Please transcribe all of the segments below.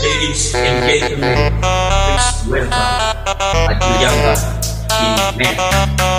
Ladies and gentlemen, please welcome Adjuyanga in men.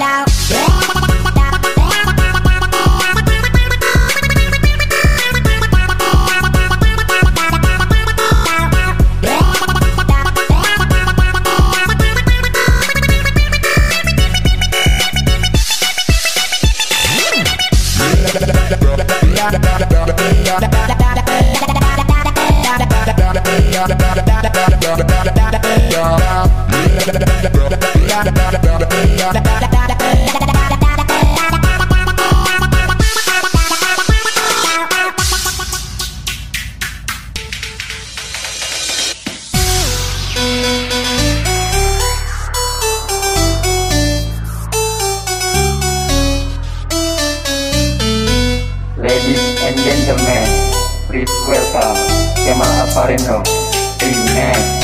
Yo. Ladies Kemal Aparino, Amen.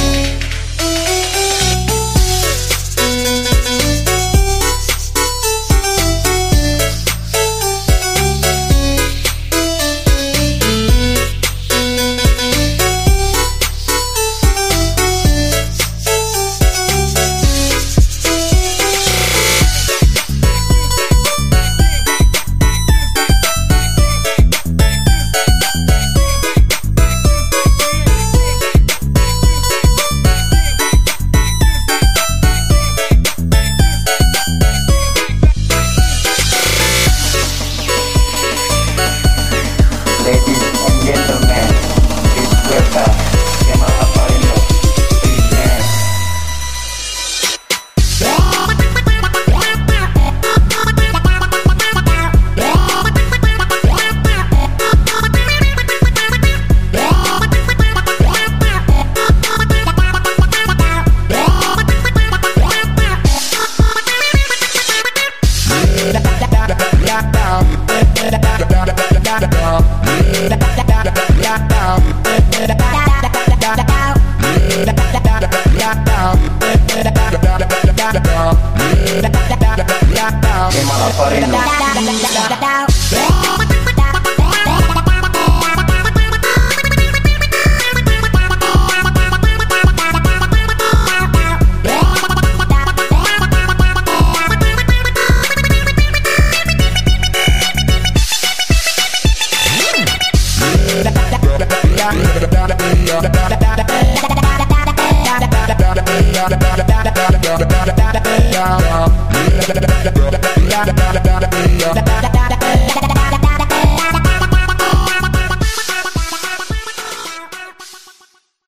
da da da da da da da da